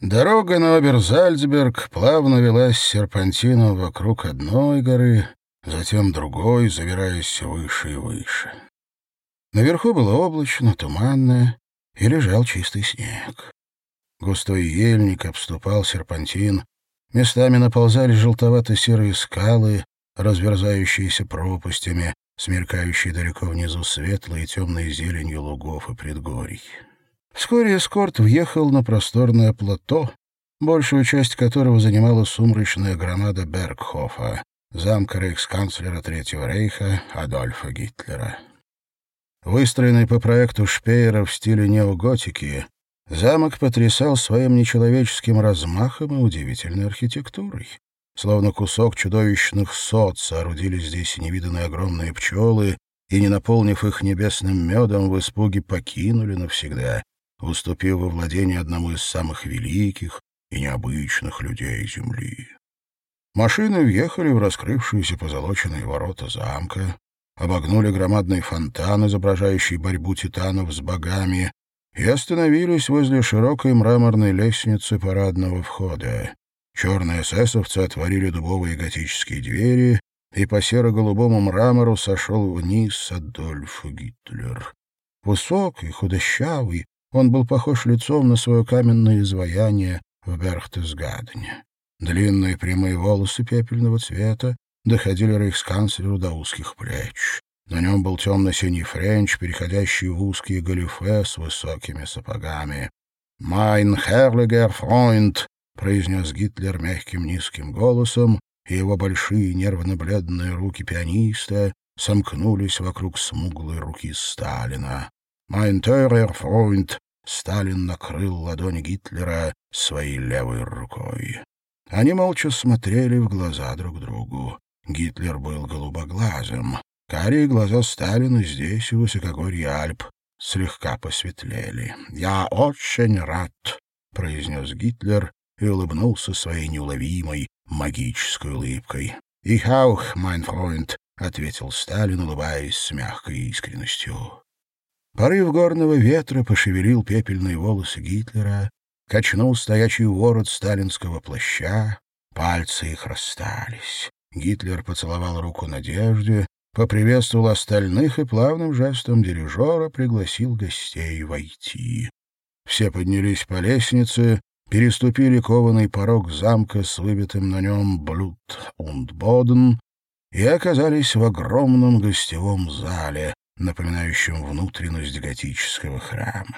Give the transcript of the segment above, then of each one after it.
Дорога на Оберзальцберг плавно велась серпантином вокруг одной горы, затем другой, забираясь выше и выше. Наверху было облачно, туманно, и лежал чистый снег. Густой ельник обступал серпантин, местами наползали желтовато-серые скалы, разверзающиеся пропастями, смеркающие далеко внизу светлой и темной зеленью лугов и предгорий. Вскоре эскорт въехал на просторное плато, большую часть которого занимала сумрачная громада Бергхофа, замка рейхсканцлера Третьего рейха Адольфа Гитлера. Выстроенный по проекту Шпеера в стиле неоготики, замок потрясал своим нечеловеческим размахом и удивительной архитектурой. Словно кусок чудовищных сот соорудили здесь невиданные огромные пчелы и, не наполнив их небесным медом, в испуге покинули навсегда, уступив во владение одному из самых великих и необычных людей Земли. Машины въехали в раскрывшиеся позолоченные ворота замка, обогнули громадный фонтан, изображающий борьбу титанов с богами, и остановились возле широкой мраморной лестницы парадного входа. Черные эсэсовцы отворили дубовые готические двери, и по серо-голубому мрамору сошел вниз Адольф Гитлер. Высокий, худощавый, он был похож лицом на свое каменное изваяние в Берхтесгадене. Длинные прямые волосы пепельного цвета доходили рейхсканцлеру до узких плеч. На нем был темно-синий френч, переходящий в узкие галифе с высокими сапогами. «Mein herrlicher Freund», — произнес Гитлер мягким низким голосом, и его большие нервно-бледные руки пианиста сомкнулись вокруг смуглой руки Сталина. «Mein teurer Freund», — Сталин накрыл ладонь Гитлера своей левой рукой. Они молча смотрели в глаза друг другу. Гитлер был голубоглазым. Карие глаза Сталина здесь, в высокогорье Альп, слегка посветлели. «Я очень рад», — произнес Гитлер и улыбнулся своей неуловимой магической улыбкой. «Ich auch, mein Freund», — ответил Сталин, улыбаясь с мягкой искренностью. Порыв горного ветра пошевелил пепельные волосы Гитлера, качнул стоячий ворот сталинского плаща, пальцы их расстались. Гитлер поцеловал руку Надежде, поприветствовал остальных и плавным жестом дирижера пригласил гостей войти. Все поднялись по лестнице, переступили кованый порог замка с выбитым на нем «Блюд und Боден» и оказались в огромном гостевом зале, напоминающем внутренность готического храма.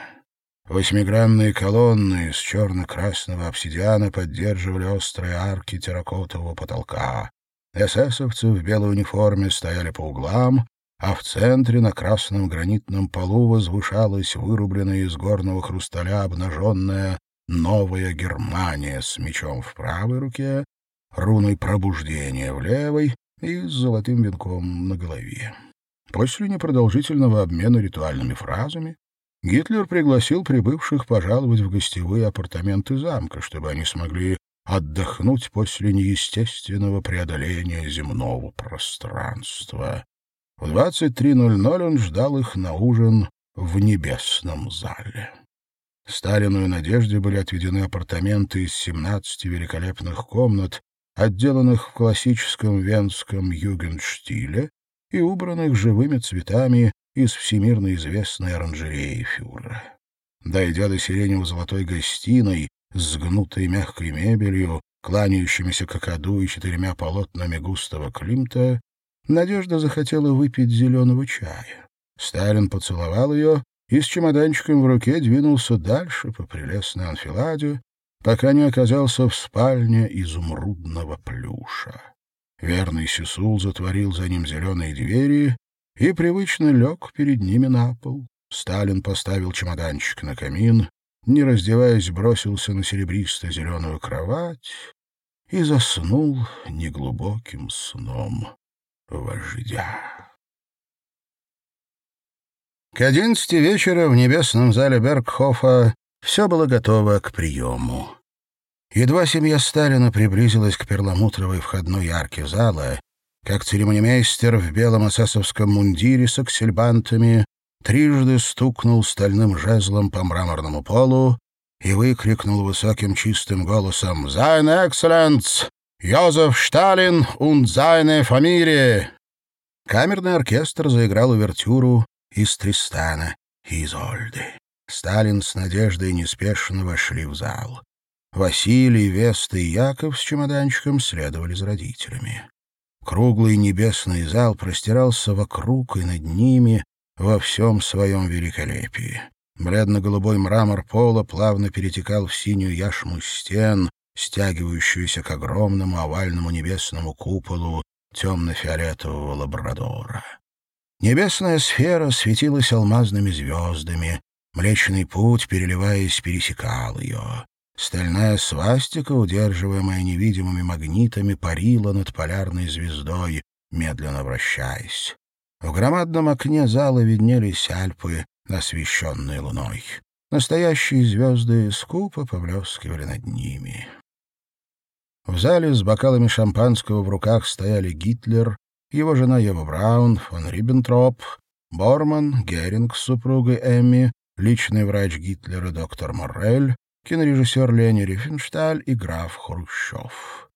Восьмигранные колонны из черно-красного обсидиана поддерживали острые арки терракотового потолка. Эсэсовцы в белой униформе стояли по углам, а в центре на красном гранитном полу возвышалась вырубленная из горного хрусталя обнаженная новая Германия с мечом в правой руке, руной пробуждения в левой и с золотым венком на голове. После непродолжительного обмена ритуальными фразами Гитлер пригласил прибывших пожаловать в гостевые апартаменты замка, чтобы они смогли отдохнуть после неестественного преодоления земного пространства. В 23.00 он ждал их на ужин в небесном зале. Сталину и Надежде были отведены апартаменты из 17 великолепных комнат, отделанных в классическом венском югенштиле и убранных живыми цветами из всемирно известной оранжереи фюрера. Дойдя до сиренево-золотой гостиной, с гнутой мягкой мебелью, кланяющимися кокоду и четырьмя полотнами густого Климта, Надежда захотела выпить зеленого чая. Сталин поцеловал ее и с чемоданчиком в руке двинулся дальше по прелестной анфиладе, пока не оказался в спальне изумрудного плюша. Верный Сисул затворил за ним зеленые двери и привычно лег перед ними на пол. Сталин поставил чемоданчик на камин, не раздеваясь, бросился на серебристо-зеленую кровать и заснул неглубоким сном вождя. К одиннадцати вечера в небесном зале Бергхофа все было готово к приему. Едва семья Сталина приблизилась к перламутровой входной арке зала, как церемонимейстер в белом асасовском мундире с аксельбантами трижды стукнул стальным жезлом по мраморному полу, и выкрикнул высоким чистым голосом «Sein Excellenz! Йозеф Шталин und seine Familie!» Камерный оркестр заиграл увертюру из Тристана и Изольды. Сталин с Надеждой неспешно вошли в зал. Василий, Веста и Яков с чемоданчиком следовали за родителями. Круглый небесный зал простирался вокруг и над ними во всем своем великолепии. Бледно-голубой мрамор пола плавно перетекал в синюю яшму стен, стягивающуюся к огромному овальному небесному куполу темно-фиолетового лабрадора. Небесная сфера светилась алмазными звездами, Млечный путь, переливаясь, пересекал ее. Стальная свастика, удерживаемая невидимыми магнитами, парила над полярной звездой, медленно вращаясь. В громадном окне зала виднелись Альпы, освещенные луной. Настоящие звезды скупо поблескивали над ними. В зале с бокалами шампанского в руках стояли Гитлер, его жена Ева Браун, фон Риббентроп, Борман, Геринг с супругой Эмми, личный врач Гитлера доктор Моррель, кинорежиссер Лени Рифеншталь и граф Хрущев.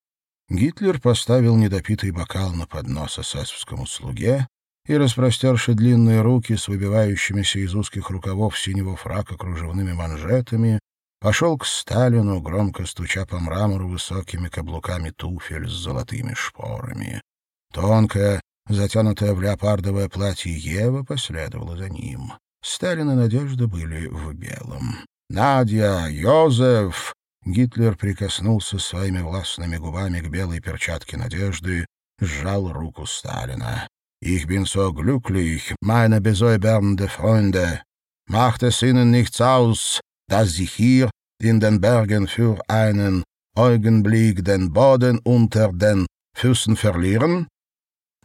Гитлер поставил недопитый бокал на поднос эсэсовскому слуге и, распростерши длинные руки с выбивающимися из узких рукавов синего фрака кружевными манжетами, пошел к Сталину, громко стуча по мрамору высокими каблуками туфель с золотыми шпорами. Тонкое, затянутое в леопардовое платье Ева последовало за ним. Сталин и Надежда были в белом. «Надя! Йозеф!» Гитлер прикоснулся своими властными губами к белой перчатке Надежды, сжал руку Сталина. «Ich bin so glücklich, meine besäubernde Freunde. Macht es Ihnen nichts aus, dass Sie hier in den Bergen für einen Augenblick den Boden unter den Füßen verlieren?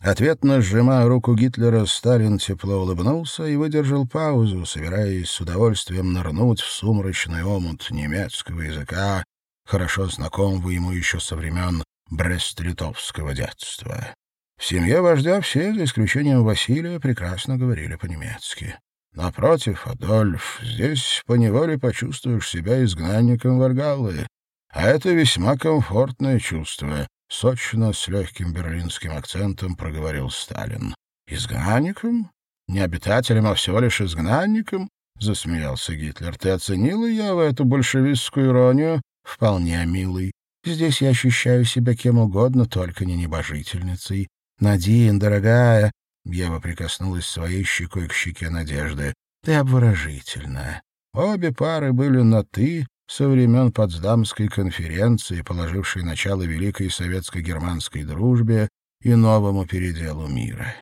Ответно сжимая руку Гитлера, Сталин тепло улыбнулся и выдержал паузу, собираясь с удовольствием нырнуть в сумрачный омут немецкого языка, хорошо знакомого ему еще со времен брест-литовского детства. В семье вождя все, за исключением Василия, прекрасно говорили по-немецки. Напротив, Адольф, здесь поневоле почувствуешь себя изгнанником Варгалы, а это весьма комфортное чувство, Сочно, с легким берлинским акцентом проговорил Сталин. «Изгнанником? Не обитателем, а всего лишь изгнанником?» — засмеялся Гитлер. «Ты оценила я в эту большевистскую иронию? Вполне милый. Здесь я ощущаю себя кем угодно, только не небожительницей. Надин, дорогая...» Ева прикоснулась своей щекой к щеке Надежды. «Ты обворожительная. Обе пары были на «ты», со времен Потсдамской конференции, положившей начало Великой Советско-Германской дружбе и новому переделу мира.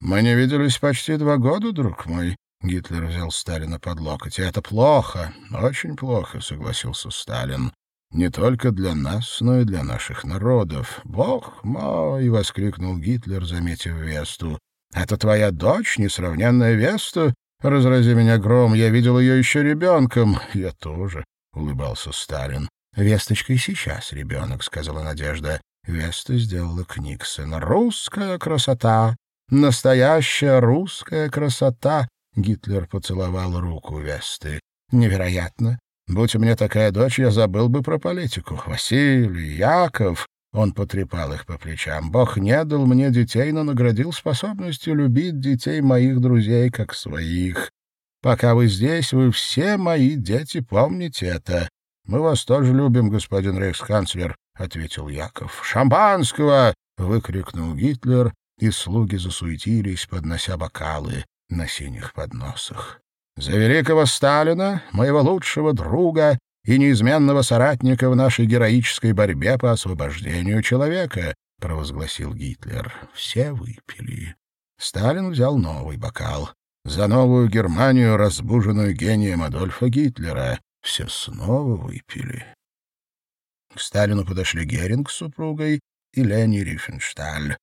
«Мы не виделись почти два года, друг мой», — Гитлер взял Сталина под локоть. «Это плохо, очень плохо», — согласился Сталин. «Не только для нас, но и для наших народов». «Бог мой!» — воскликнул Гитлер, заметив Весту. «Это твоя дочь, несравненная Веста? Разрази меня гром, я видел ее еще ребенком». «Я тоже», — улыбался Сталин. «Весточка и сейчас ребенок», — сказала Надежда. Веста сделала Книксон. «Русская красота! Настоящая русская красота!» Гитлер поцеловал руку Весты. «Невероятно! Будь у меня такая дочь, я забыл бы про политику. Василий, Яков...» Он потрепал их по плечам. «Бог не дал мне детей, но наградил способностью любить детей моих друзей как своих. Пока вы здесь, вы все мои дети, помните это. Мы вас тоже любим, господин рейхсканцлер, — ответил Яков. «Шампанского!» — выкрикнул Гитлер, и слуги засуетились, поднося бокалы на синих подносах. «За великого Сталина, моего лучшего друга и неизменного соратника в нашей героической борьбе по освобождению человека!» — провозгласил Гитлер. Все выпили. Сталин взял новый бокал за новую Германию, разбуженную гением Адольфа Гитлера. Все снова выпили. К Сталину подошли Геринг с супругой и Лени Рифеншталь.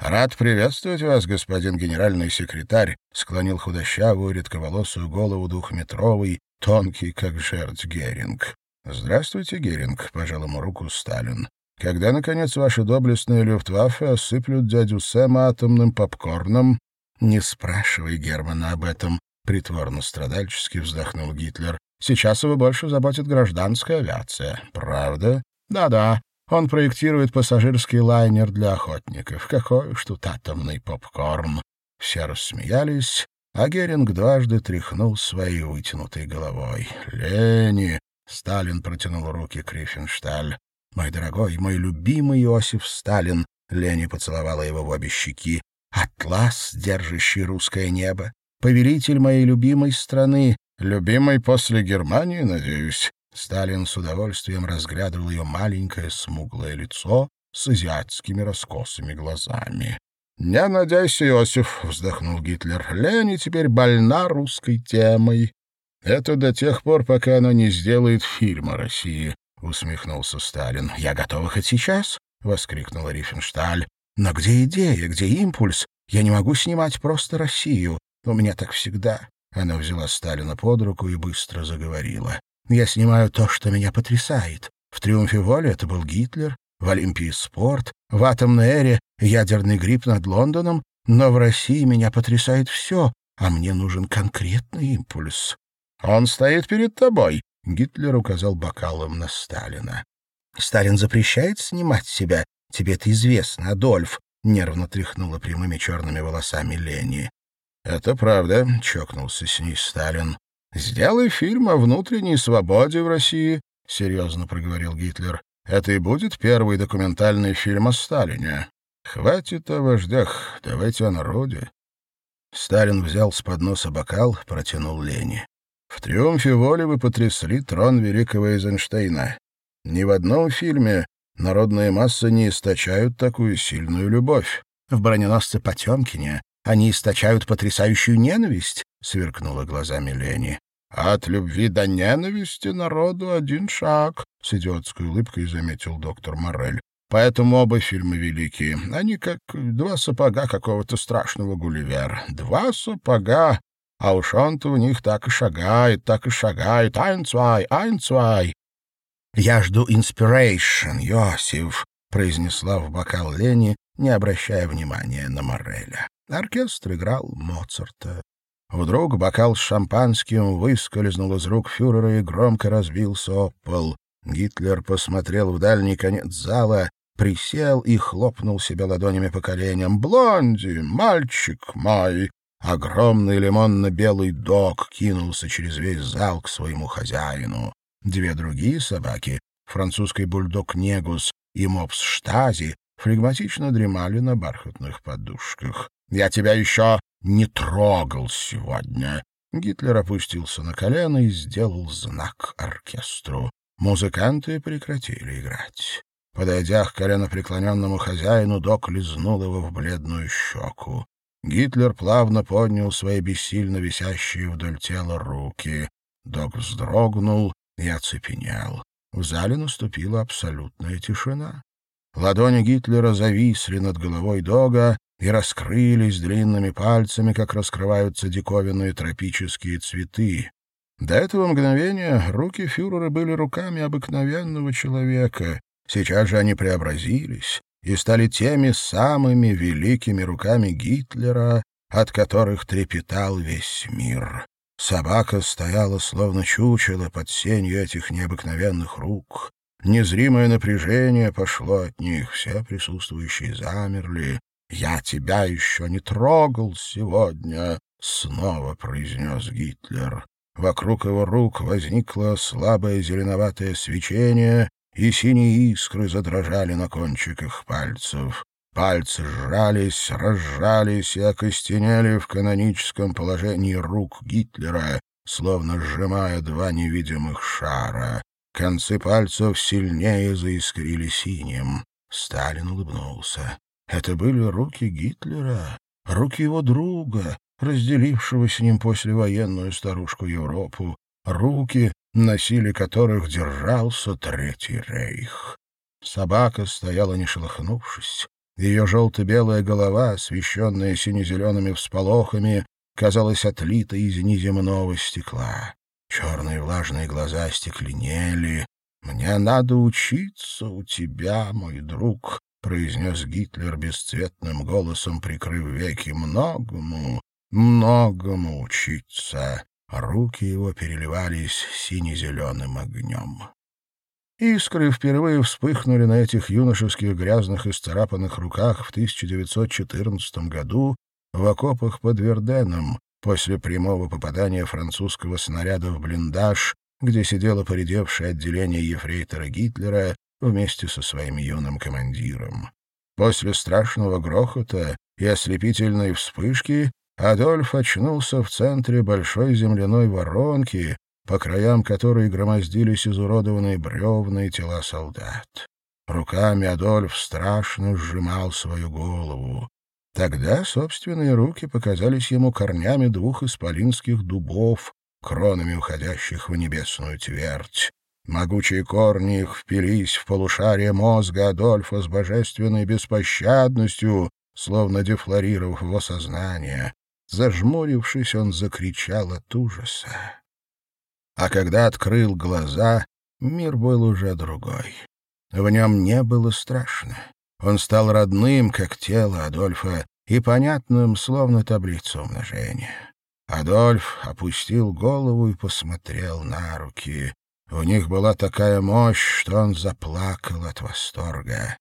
«Рад приветствовать вас, господин генеральный секретарь», — склонил худощавую, редковолосую голову двухметровый, тонкий, как жердь, Геринг. «Здравствуйте, Геринг», — пожал ему руку Сталин. «Когда, наконец, ваши доблестные люфтваффе осыплют дядю Сэма атомным попкорном, «Не спрашивай Германа об этом», — притворно страдальчески вздохнул Гитлер. Сейчас его больше заботит гражданская авиация. Правда? Да-да. Он проектирует пассажирский лайнер для охотников. Какой уж тут атомный попкорн. Все рассмеялись, а Геринг дважды тряхнул своей вытянутой головой. «Лени!» — Сталин протянул руки к Рифеншталь. «Мой дорогой, мой любимый Иосиф Сталин!» — Лени поцеловала его в обе щеки. «Атлас, держащий русское небо! Повелитель моей любимой страны! Любимой после Германии, надеюсь!» Сталин с удовольствием разглядывал ее маленькое смуглое лицо с азиатскими раскосыми глазами. «Не надейся, Иосиф», — вздохнул Гитлер. «Лени теперь больна русской темой. Это до тех пор, пока она не сделает фильм о России», — усмехнулся Сталин. «Я готова хоть сейчас», — воскликнула Рифеншталь. «Но где идея, где импульс? Я не могу снимать просто Россию. У меня так всегда». Она взяла Сталина под руку и быстро заговорила. «Я снимаю то, что меня потрясает. В «Триумфе воли» это был Гитлер, в Олимпии спорт, в атомной эре ядерный грипп над Лондоном, но в России меня потрясает все, а мне нужен конкретный импульс. «Он стоит перед тобой», — Гитлер указал бокалом на Сталина. «Сталин запрещает снимать себя. Тебе это известно, Адольф», — нервно тряхнула прямыми черными волосами Лени. «Это правда», — чокнулся с ней Сталин. «Сделай фильм о внутренней свободе в России», — серьезно проговорил Гитлер. Это и будет первый документальный фильм о Сталине. Хватит о вождях, давайте о народе. Сталин взял с подноса бокал, протянул Лене. В «Триумфе воли» вы потрясли трон великого Эйзенштейна. Ни в одном фильме народные массы не источают такую сильную любовь. В «Броненосце Потемкине» они источают потрясающую ненависть, — сверкнула глазами Лени. От любви до ненависти народу один шаг, — с идиотской улыбкой заметил доктор Морель. Поэтому оба фильма великие. Они как два сапога какого-то страшного Гулливера. Два сапога, а уж он-то у них так и шагает, так и шагает. Ein, zwei, ein, zwei. «Я жду inspiration, Йосиф», — произнесла в бокал Лени, не обращая внимания на Мореля. Оркестр играл Моцарта. Вдруг бокал с шампанским выскользнул из рук фюрера и громко разбился об пол. Гитлер посмотрел в дальний конец зала, присел и хлопнул себя ладонями по коленям. «Блонди, мальчик мой!» Огромный лимонно-белый дог кинулся через весь зал к своему хозяину. Две другие собаки, французский бульдог Негус и мопс Штази, флегматично дремали на бархатных подушках. «Я тебя еще не трогал сегодня». Гитлер опустился на колено и сделал знак оркестру. Музыканты прекратили играть. Подойдя к коленопреклоненному хозяину, док лизнул его в бледную щеку. Гитлер плавно поднял свои бессильно висящие вдоль тела руки. Док вздрогнул и оцепенел. В зале наступила абсолютная тишина. Ладони Гитлера зависли над головой Дога, и раскрылись длинными пальцами, как раскрываются диковинные тропические цветы. До этого мгновения руки фюрера были руками обыкновенного человека. Сейчас же они преобразились и стали теми самыми великими руками Гитлера, от которых трепетал весь мир. Собака стояла, словно чучело, под сенью этих необыкновенных рук. Незримое напряжение пошло от них, все присутствующие замерли, «Я тебя еще не трогал сегодня», — снова произнес Гитлер. Вокруг его рук возникло слабое зеленоватое свечение, и синие искры задрожали на кончиках пальцев. Пальцы сжались, разжались и окостенели в каноническом положении рук Гитлера, словно сжимая два невидимых шара. Концы пальцев сильнее заискрили синим. Сталин улыбнулся. Это были руки Гитлера, руки его друга, разделившего с ним послевоенную старушку Европу, руки, на силе которых держался Третий Рейх. Собака стояла не шелохнувшись. Ее желто-белая голова, освещенная сине-зелеными всполохами, казалась отлитой из неземного стекла. Черные влажные глаза стекленели. «Мне надо учиться у тебя, мой друг», произнес Гитлер бесцветным голосом, прикрыв веки, многому, многому учиться. руки его переливались сине-зеленым огнем. Искры впервые вспыхнули на этих юношеских грязных и сцарапанных руках в 1914 году в окопах под Верденом после прямого попадания французского снаряда в блиндаж, где сидело поредевшее отделение ефрейтора Гитлера вместе со своим юным командиром. После страшного грохота и ослепительной вспышки Адольф очнулся в центре большой земляной воронки, по краям которой громоздились изуродованные бревна и тела солдат. Руками Адольф страшно сжимал свою голову. Тогда собственные руки показались ему корнями двух исполинских дубов, кронами уходящих в небесную твердь. Могучие корни их впились в полушарие мозга Адольфа с божественной беспощадностью, словно дефлорировав его сознание. Зажмурившись, он закричал от ужаса. А когда открыл глаза, мир был уже другой. В нем не было страшно. Он стал родным, как тело Адольфа, и понятным, словно таблица умножения. Адольф опустил голову и посмотрел на руки. В них была такая мощь, что он заплакал от восторга.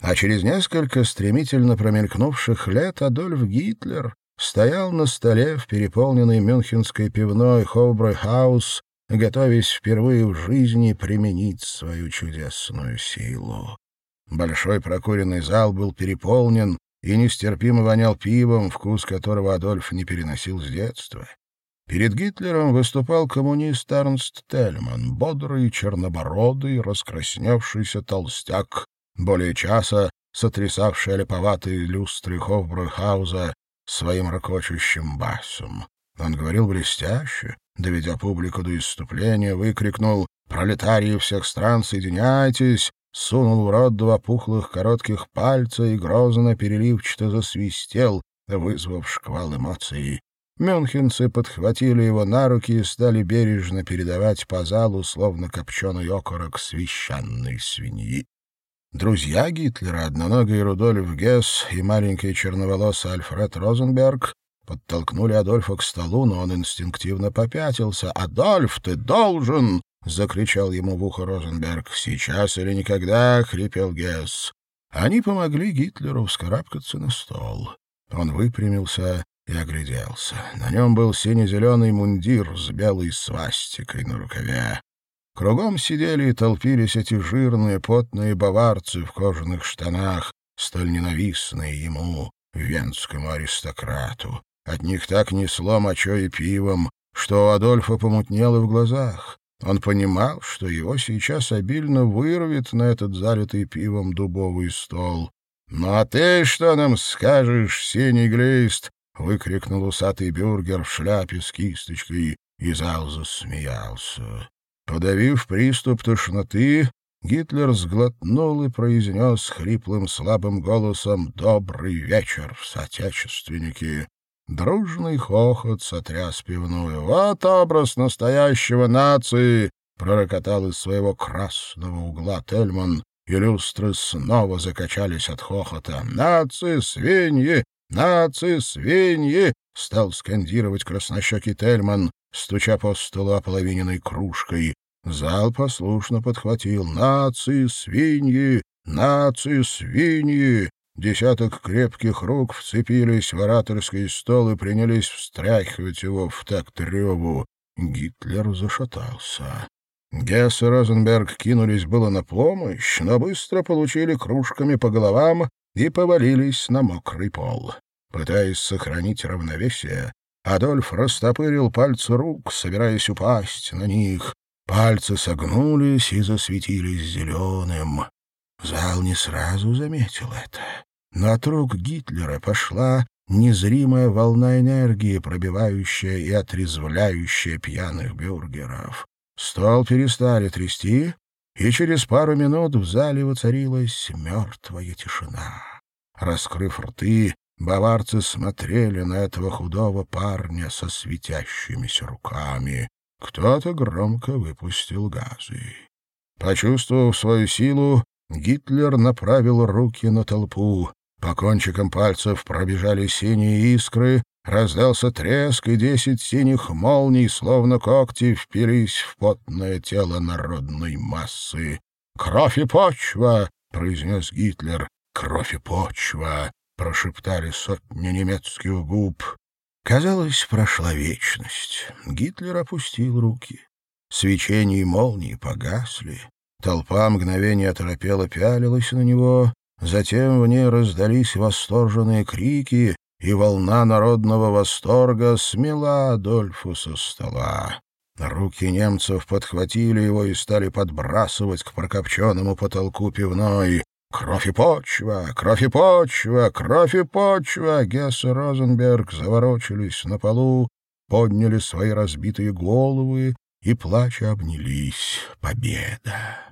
А через несколько стремительно промелькнувших лет Адольф Гитлер стоял на столе в переполненной мюнхенской пивной Хоубройхаус готовясь впервые в жизни применить свою чудесную силу. Большой прокуренный зал был переполнен и нестерпимо вонял пивом, вкус которого Адольф не переносил с детства. Перед Гитлером выступал коммунист Эрнст Тельман, бодрый, чернобородый, раскрасневшийся толстяк, более часа сотрясавший леповатые люстры Хофбройхауза своим ракочущим басом. Он говорил блестяще, доведя публику до исступления, выкрикнул «Пролетарии всех стран, соединяйтесь!» сунул в рот два пухлых коротких пальца и грозно переливчато засвистел, вызвав шквал эмоций. Мюнхенцы подхватили его на руки и стали бережно передавать по залу, словно копченый окорок священной свиньи. Друзья Гитлера, одноногий Рудольф Гесс и маленький черноволосый Альфред Розенберг, Подтолкнули Адольфа к столу, но он инстинктивно попятился. «Адольф, ты должен!» — закричал ему в ухо Розенберг. «Сейчас или никогда!» — хрипел Гесс. Они помогли Гитлеру вскарабкаться на стол. Он выпрямился и огляделся. На нем был сине-зеленый мундир с белой свастикой на рукаве. Кругом сидели и толпились эти жирные, потные баварцы в кожаных штанах, столь ненавистные ему, венскому аристократу. От них так несло мочой и пивом, что у Адольфа помутнело в глазах. Он понимал, что его сейчас обильно вырвет на этот залитый пивом дубовый стол. «Ну а ты что нам скажешь, синий глист?» — выкрикнул усатый бюргер в шляпе с кисточкой, и зал засмеялся. Подавив приступ тошноты, Гитлер сглотнул и произнес хриплым слабым голосом «Добрый вечер, соотечественники!» Дружный хохот сотряс пивную. «Вот образ настоящего нации!» — пророкотал из своего красного угла Тельман, и люстры снова закачались от хохота. «Нации, свиньи! Нации, свиньи!» — стал скандировать краснощекий Тельман, стуча по столу ополовиненной кружкой. Зал послушно подхватил «Нации, свиньи! Нации, свиньи!» Десяток крепких рук вцепились в ораторский стол и принялись встряхивать его в такт реву. Гитлер зашатался. Гесс и Розенберг кинулись было на помощь, но быстро получили кружками по головам и повалились на мокрый пол. Пытаясь сохранить равновесие, Адольф растопырил пальцы рук, собираясь упасть на них. Пальцы согнулись и засветились зеленым. Зал не сразу заметил это. Но от Гитлера пошла незримая волна энергии, пробивающая и отрезвляющая пьяных бюргеров. Стол перестали трясти, и через пару минут в зале воцарилась мертвая тишина. Раскрыв рты, баварцы смотрели на этого худого парня со светящимися руками. Кто-то громко выпустил газы. Почувствовав свою силу, Гитлер направил руки на толпу. По кончикам пальцев пробежали синие искры, раздался треск, и десять синих молний, словно когти, впились в потное тело народной массы. «Кровь и почва!» — произнес Гитлер. «Кровь и почва!» — прошептали сотни немецких губ. Казалось, прошла вечность. Гитлер опустил руки. Свечение и молнии погасли. Толпа мгновение оторопела пялилась на него. Затем в ней раздались восторженные крики, и волна народного восторга смела Адольфу со стола. Руки немцев подхватили его и стали подбрасывать к прокопченному потолку пивной. «Кровь и почва! Кровь и почва! Кровь и почва!» Гесс и Розенберг заворочились на полу, подняли свои разбитые головы и, плача, обнялись. Победа!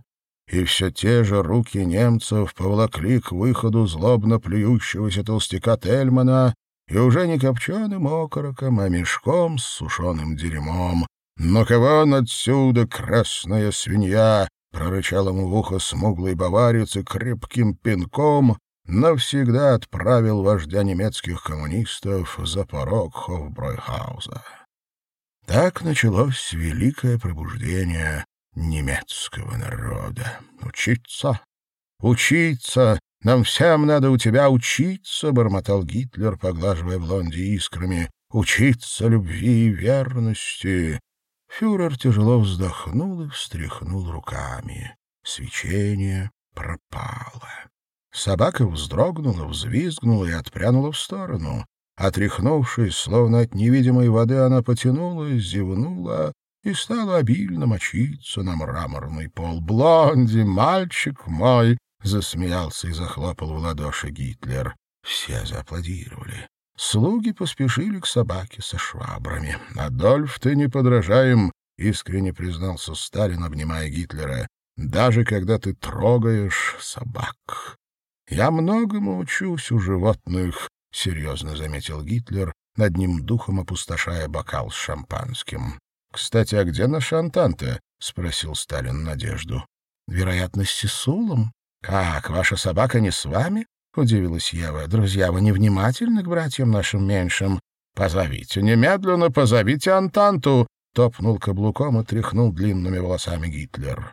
И все те же руки немцев поволокли к выходу злобно плюющегося толстяка Тельмана, и уже не копченым окороком, а мешком с сушеным дерьмом. «Ну кого он отсюда, красная свинья!» — прорычал ему в ухо смуглый баварец и крепким пинком навсегда отправил вождя немецких коммунистов за порог Хофбройхауза. Так началось великое пробуждение немецкого народа. Учиться, учиться, нам всем надо у тебя учиться, — бормотал Гитлер, поглаживая блонди искрами, — учиться любви и верности. Фюрер тяжело вздохнул и встряхнул руками. Свечение пропало. Собака вздрогнула, взвизгнула и отпрянула в сторону. Отряхнувшись, словно от невидимой воды, она потянулась, зевнула и стала обильно мочиться на мраморный пол. «Блонди, мальчик мой!» — засмеялся и захлопал в ладоши Гитлер. Все зааплодировали. Слуги поспешили к собаке со швабрами. «Адольф, ты не подражаем!» — искренне признался Сталин, обнимая Гитлера. «Даже когда ты трогаешь собак». «Я многому учусь у животных», — серьезно заметил Гитлер, над ним духом опустошая бокал с шампанским. «Кстати, а где наша Антанта?» — спросил Сталин Надежду. «Вероятно, с Сисулом. Как, ваша собака не с вами?» — удивилась Ева. «Друзья, вы невнимательны к братьям нашим меньшим. Позовите, немедленно позовите Антанту!» — топнул каблуком и тряхнул длинными волосами Гитлер.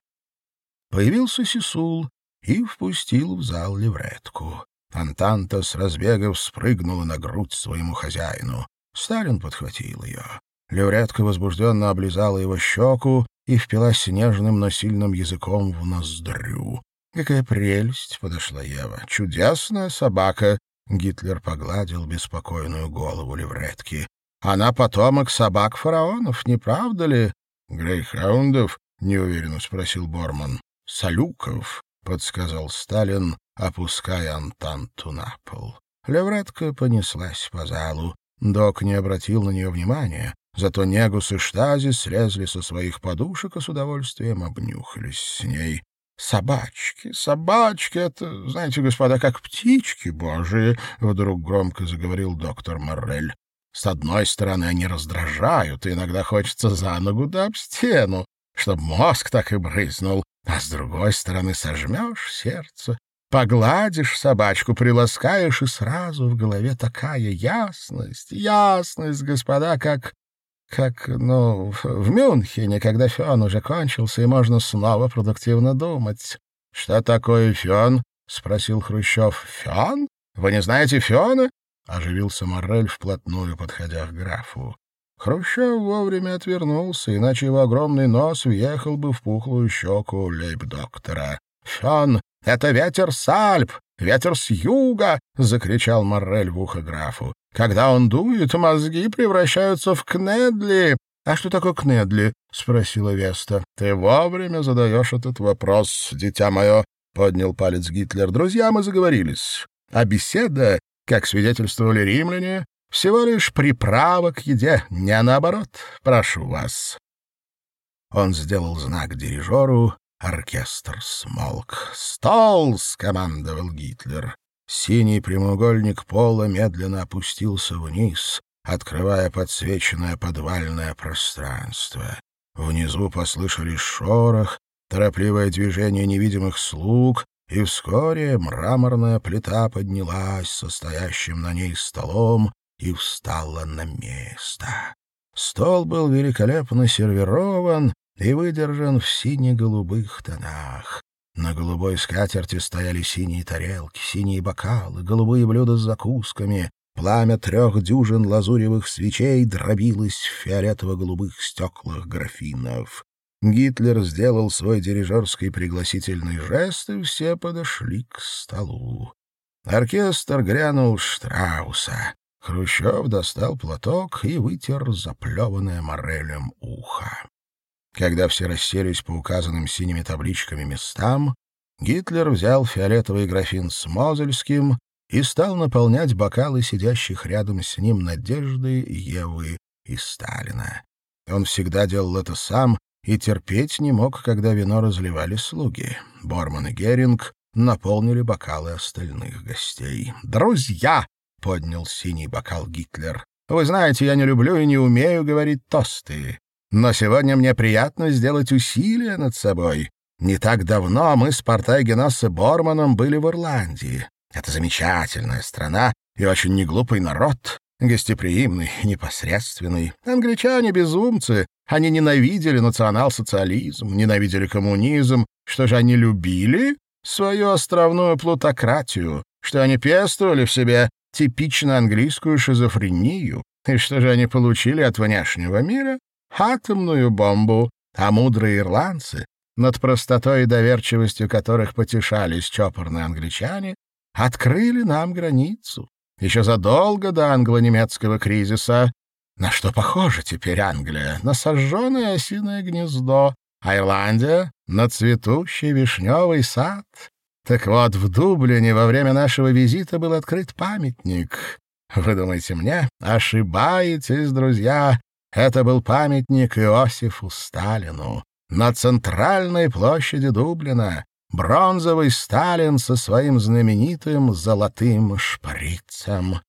Появился Сисул и впустил в зал левретку. Антанта с разбега спрыгнула на грудь своему хозяину. Сталин подхватил ее. Левретка возбужденно облизала его щеку и впилась нежным, но сильным языком в ноздрю. «Какая прелесть!» — подошла Ева. «Чудесная собака!» — Гитлер погладил беспокойную голову левретки. «Она потомок собак-фараонов, не правда ли?» «Грейхаундов?» — неуверенно спросил Борман. «Салюков», — подсказал Сталин, опуская Антанту на пол. Левретка понеслась по залу. Док не обратил на нее внимания, зато Негус и Штази слезли со своих подушек и с удовольствием обнюхались с ней. «Собачки, собачки — это, знаете, господа, как птички божии», — вдруг громко заговорил доктор Моррель. «С одной стороны, они раздражают, и иногда хочется за ногу да об стену, чтобы мозг так и брызнул, а с другой стороны сожмешь сердце, погладишь собачку, приласкаешь, и сразу в голове такая ясность, ясность, господа, как как, ну, в Мюнхене, когда фен уже кончился, и можно снова продуктивно думать. — Что такое фен? — спросил Хрущев. — Фен? Вы не знаете фена? — оживился Моррель, вплотную подходя к графу. Хрущев вовремя отвернулся, иначе его огромный нос въехал бы в пухлую щеку лейб-доктора. — Фен — это ветер с Альп, ветер с юга! — закричал Моррель в ухо графу. Когда он дует, мозги превращаются в кнедли. — А что такое кнедли? — спросила Веста. — Ты вовремя задаешь этот вопрос, дитя мое, — поднял палец Гитлер. — Друзья, мы заговорились. А беседа, как свидетельствовали римляне, всего лишь приправа к еде, не наоборот. Прошу вас. Он сделал знак дирижеру, оркестр смолк. «Стол!» — скомандовал Гитлер. Синий прямоугольник пола медленно опустился вниз, открывая подсвеченное подвальное пространство. Внизу послышались шорох, торопливое движение невидимых слуг, и вскоре мраморная плита поднялась со стоящим на ней столом и встала на место. Стол был великолепно сервирован и выдержан в сине-голубых тонах. На голубой скатерти стояли синие тарелки, синие бокалы, голубые блюда с закусками. Пламя трех дюжин лазуревых свечей дробилось в фиолетово-голубых стеклах графинов. Гитлер сделал свой дирижерский пригласительный жест, и все подошли к столу. Оркестр грянул Штрауса. Хрущев достал платок и вытер заплеванное морелем ухо. Когда все расселись по указанным синими табличками местам, Гитлер взял фиолетовый графин с Мозельским и стал наполнять бокалы сидящих рядом с ним Надежды, Евы и Сталина. Он всегда делал это сам и терпеть не мог, когда вино разливали слуги. Борман и Геринг наполнили бокалы остальных гостей. «Друзья!» — поднял синий бокал Гитлер. «Вы знаете, я не люблю и не умею говорить тосты. Но сегодня мне приятно сделать усилие над собой. Не так давно мы с Портайгенос и Борманом были в Ирландии. Это замечательная страна и очень неглупый народ, гостеприимный, непосредственный. Англичане — безумцы. Они ненавидели национал-социализм, ненавидели коммунизм. Что же они любили? Свою островную плутократию. Что они пестовали в себе типично английскую шизофрению. И что же они получили от внешнего мира? Атомную бомбу, а мудрые ирландцы, над простотой и доверчивостью которых потешались чопорные англичане, открыли нам границу. Еще задолго до англо-немецкого кризиса. На что похожа теперь Англия? На сожженное осиное гнездо, а Ирландия — на цветущий вишневый сад. Так вот, в Дублине во время нашего визита был открыт памятник. Вы думаете мне? Ошибаетесь, друзья. Это был памятник Иосифу Сталину. На центральной площади Дублина бронзовый Сталин со своим знаменитым золотым шприцем.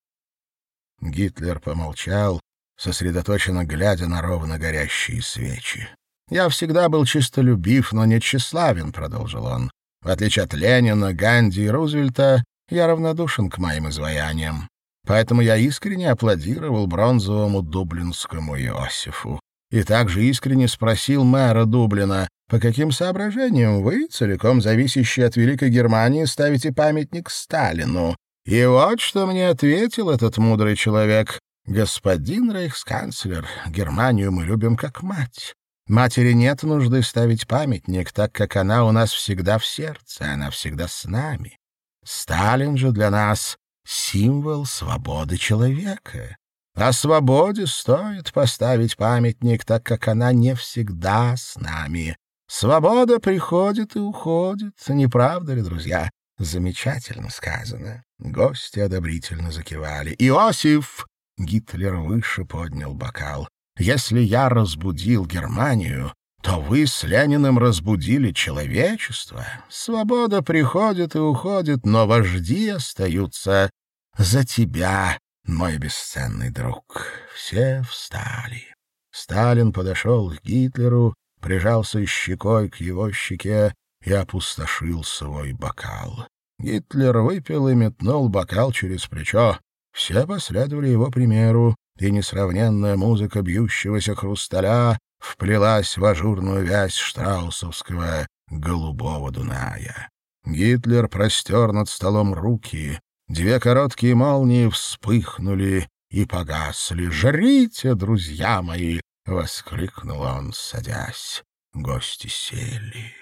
Гитлер помолчал, сосредоточенно глядя на ровно горящие свечи. «Я всегда был чистолюбив, но не тщеславен», — продолжил он. «В отличие от Ленина, Ганди и Рузвельта, я равнодушен к моим изваяниям. Поэтому я искренне аплодировал бронзовому дублинскому Иосифу. И также искренне спросил мэра Дублина, по каким соображениям вы, целиком зависящие от Великой Германии, ставите памятник Сталину? И вот что мне ответил этот мудрый человек. «Господин рейхсканцлер, Германию мы любим как мать. Матери нет нужды ставить памятник, так как она у нас всегда в сердце, она всегда с нами. Сталин же для нас символ свободы человека. О свободе стоит поставить памятник, так как она не всегда с нами. Свобода приходит и уходит, не правда ли, друзья? Замечательно сказано. Гости одобрительно закивали. «Иосиф!» — Гитлер выше поднял бокал. «Если я разбудил Германию, то вы с Лениным разбудили человечество. Свобода приходит и уходит, но вожди остаются за тебя, мой бесценный друг. Все встали. Сталин подошел к Гитлеру, прижался щекой к его щеке и опустошил свой бокал. Гитлер выпил и метнул бокал через плечо. Все последовали его примеру, и несравненная музыка бьющегося хрусталя вплелась в ажурную вязь штраусовского голубого Дуная. Гитлер простер над столом руки. Две короткие молнии вспыхнули и погасли. «Жрите, друзья мои!» — воскликнул он, садясь. Гости сели.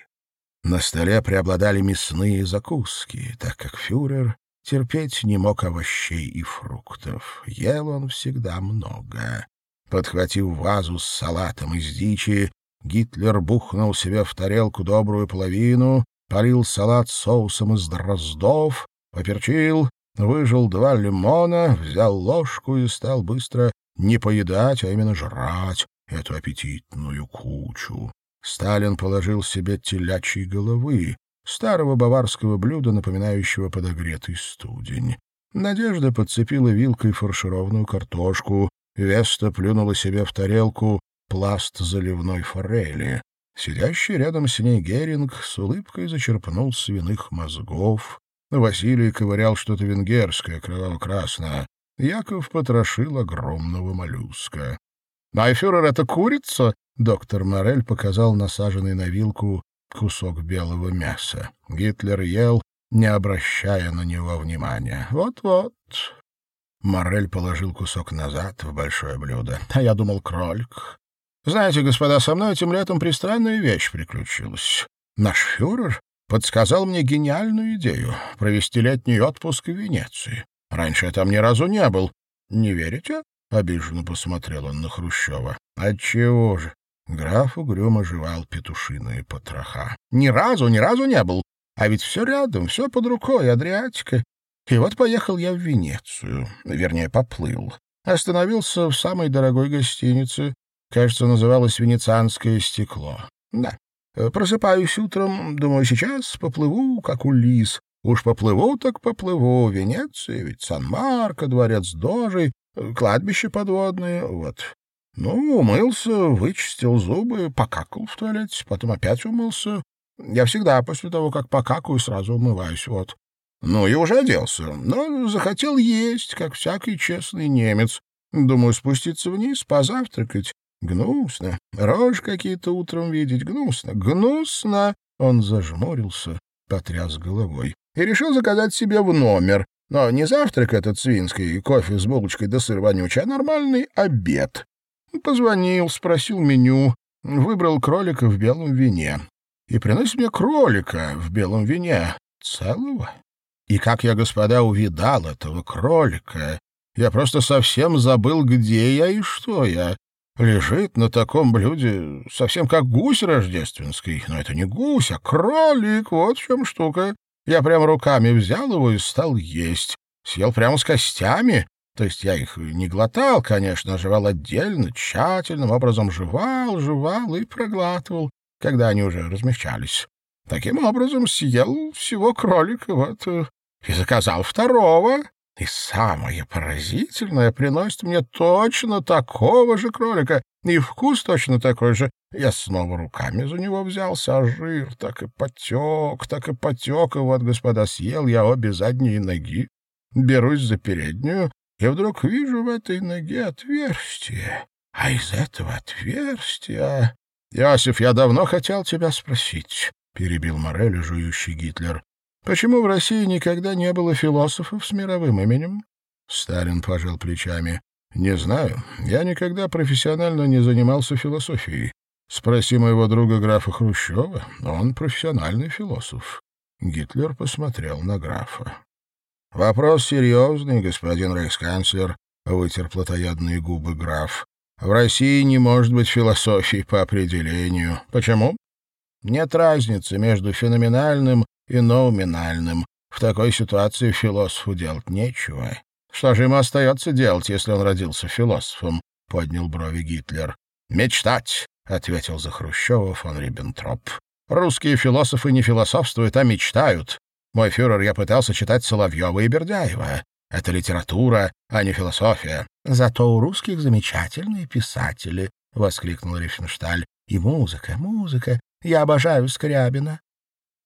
На столе преобладали мясные закуски, так как фюрер терпеть не мог овощей и фруктов. Ел он всегда много. Подхватив вазу с салатом из дичи, Гитлер бухнул себе в тарелку добрую половину, полил салат соусом из дроздов, поперчил, выжил два лимона, взял ложку и стал быстро не поедать, а именно жрать эту аппетитную кучу. Сталин положил себе телячьи головы, старого баварского блюда, напоминающего подогретый студень. Надежда подцепила вилкой фаршированную картошку, Веста плюнула себе в тарелку пласт заливной форели. Сидящий рядом с ней Геринг с улыбкой зачерпнул свиных мозгов. Василий ковырял что-то венгерское, кроваво-красное. Яков потрошил огромного моллюска. «Майфюрер, это курица?» — доктор Морель показал насаженный на вилку кусок белого мяса. Гитлер ел, не обращая на него внимания. «Вот-вот». Морель положил кусок назад в большое блюдо. «А я думал, кролик. Знаете, господа, со мной этим летом пристранная вещь приключилась. Наш фюрер подсказал мне гениальную идею — провести летний отпуск в Венеции. Раньше я там ни разу не был. Не верите?» — обиженно посмотрел он на Хрущева. «Отчего же?» Граф угрюмо жевал петушиные потроха. «Ни разу, ни разу не был. А ведь все рядом, все под рукой, Адриатика. И вот поехал я в Венецию, вернее, поплыл. Остановился в самой дорогой гостинице, кажется, называлась «Венецианское стекло». Да. Просыпаюсь утром, думаю, сейчас поплыву, как улис. Уж поплыву, так поплыву. Венеция, ведь Сан-Марко, дворец Дожей, кладбище подводное, вот. Ну, умылся, вычистил зубы, покакал в туалете, потом опять умылся. Я всегда после того, как покакаю, сразу умываюсь, вот. Ну, и уже оделся, но захотел есть, как всякий честный немец. Думаю, спуститься вниз, позавтракать. Гнусно. Рожь какие-то утром видеть. Гнусно. Гнусно. Он зажмурился, потряс головой. И решил заказать себе в номер. Но не завтрак этот свинский, кофе с булочкой да сыр вонючий, а нормальный обед. Позвонил, спросил меню, выбрал кролика в белом вине. И приносит мне кролика в белом вине. Целого. И как я, господа, увидал этого кролика, я просто совсем забыл, где я и что я. Лежит на таком блюде, совсем как гусь рождественский. Но это не гусь, а кролик, вот в чем штука. Я прямо руками взял его и стал есть. Съел прямо с костями, то есть я их не глотал, конечно, жевал отдельно, тщательным образом жевал, жевал и проглатывал, когда они уже размягчались. Таким образом съел всего кролика, вот, э, и заказал второго. И самое поразительное, приносит мне точно такого же кролика, и вкус точно такой же. Я снова руками за него взялся, а жир так и потек, так и потек, и вот, господа, съел я обе задние ноги. Берусь за переднюю, и вдруг вижу в этой ноге отверстие. А из этого отверстия... — Иосиф, я давно хотел тебя спросить, — перебил Морель, жующий Гитлер. — Почему в России никогда не было философов с мировым именем? Сталин пожал плечами. — Не знаю. Я никогда профессионально не занимался философией. Спроси моего друга графа Хрущева. Он профессиональный философ. Гитлер посмотрел на графа. — Вопрос серьезный, господин рейхсканцлер, — вытер плотоядные губы граф. — В России не может быть философии по определению. Почему? Нет разницы между феноменальным и ноуминальным. В такой ситуации философу делать нечего. Что же ему остается делать, если он родился философом? — поднял брови Гитлер. — Мечтать, — ответил за Хрущева фон Риббентроп. Русские философы не философствуют, а мечтают. Мой фюрер, я пытался читать Соловьева и Бердяева. Это литература, а не философия. Зато у русских замечательные писатели, — воскликнул Рифеншталь. И музыка, музыка. Я обожаю Скрябина.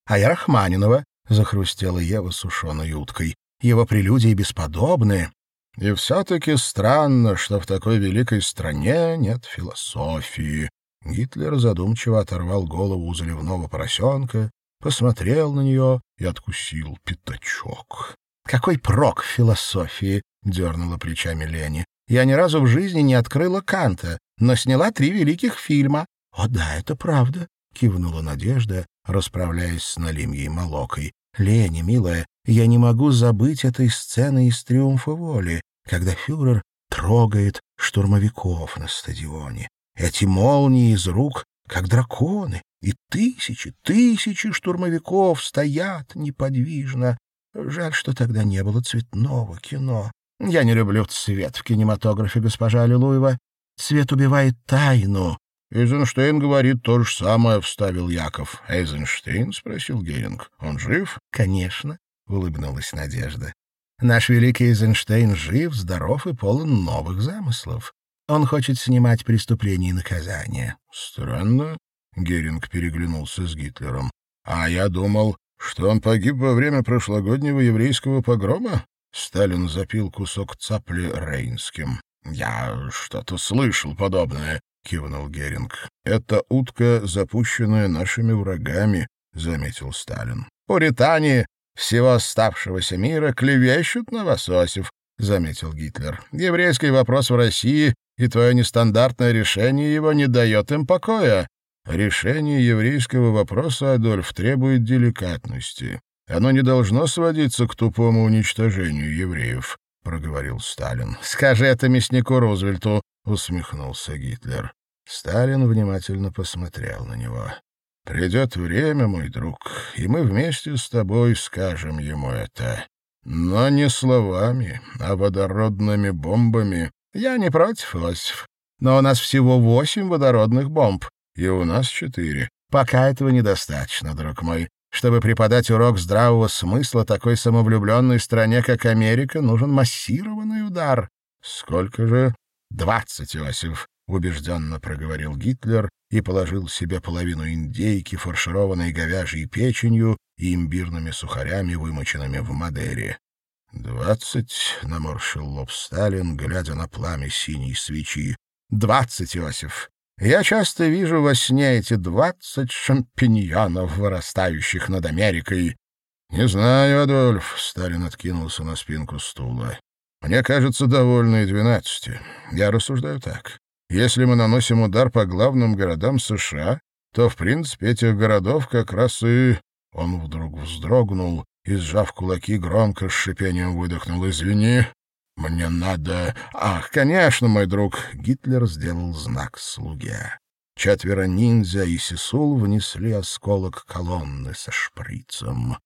А я Рахманинова, — захрустела Ева сушеной уткой. Его прелюдии бесподобны. И все-таки странно, что в такой великой стране нет философии. Гитлер задумчиво оторвал голову у заливного поросенка посмотрел на нее и откусил пятачок. «Какой прок философии?» — дернула плечами Лени. «Я ни разу в жизни не открыла Канта, но сняла три великих фильма». «О да, это правда», — кивнула Надежда, расправляясь с налимьей молокой. «Лени, милая, я не могу забыть этой сцены из «Триумфа воли», когда фюрер трогает штурмовиков на стадионе. Эти молнии из рук, как драконы, и тысячи, тысячи штурмовиков стоят неподвижно. Жаль, что тогда не было цветного кино. Я не люблю цвет в кинематографе, госпожа Аллилуева. Цвет убивает тайну. Эйзенштейн говорит то же самое, — вставил Яков. Эйзенштейн? — спросил Геринг. Он жив? Конечно, — улыбнулась Надежда. Наш великий Эйзенштейн жив, здоров и полон новых замыслов. Он хочет снимать преступления и наказания. Странно, Геринг переглянулся с Гитлером. «А я думал, что он погиб во время прошлогоднего еврейского погрома. Сталин запил кусок цапли рейнским. «Я что-то слышал подобное», — кивнул Геринг. «Это утка, запущенная нашими врагами», — заметил Сталин. «Пуритане всего оставшегося мира клевещут на вас, Осиф», — заметил Гитлер. «Еврейский вопрос в России и твое нестандартное решение его не дает им покоя. Решение еврейского вопроса, Адольф, требует деликатности. Оно не должно сводиться к тупому уничтожению евреев», — проговорил Сталин. «Скажи это мяснику Рузвельту», — усмехнулся Гитлер. Сталин внимательно посмотрел на него. «Придет время, мой друг, и мы вместе с тобой скажем ему это. Но не словами, а водородными бомбами. Я не против, Иосиф. Но у нас всего восемь водородных бомб, и у нас четыре. Пока этого недостаточно, друг мой. Чтобы преподать урок здравого смысла такой самовлюбленной стране, как Америка, нужен массированный удар. Сколько же? Двадцать, Иосиф, — убежденно проговорил Гитлер и положил себе половину индейки, фаршированной говяжьей печенью и имбирными сухарями, вымоченными в Мадере. «Двадцать», — наморщил лоб Сталин, глядя на пламя синей свечи. «Двадцать, Иосиф. Я часто вижу во сне эти двадцать шампиньонов, вырастающих над Америкой». «Не знаю, Адольф», — Сталин откинулся на спинку стула. «Мне кажется, довольно и двенадцати. Я рассуждаю так. Если мы наносим удар по главным городам США, то, в принципе, этих городов как раз и...» Он вдруг вздрогнул и, сжав кулаки, громко с шипением выдохнул. «Извини, мне надо...» «Ах, конечно, мой друг!» Гитлер сделал знак слуге. Четверо ниндзя и Сисул внесли осколок колонны со шприцем.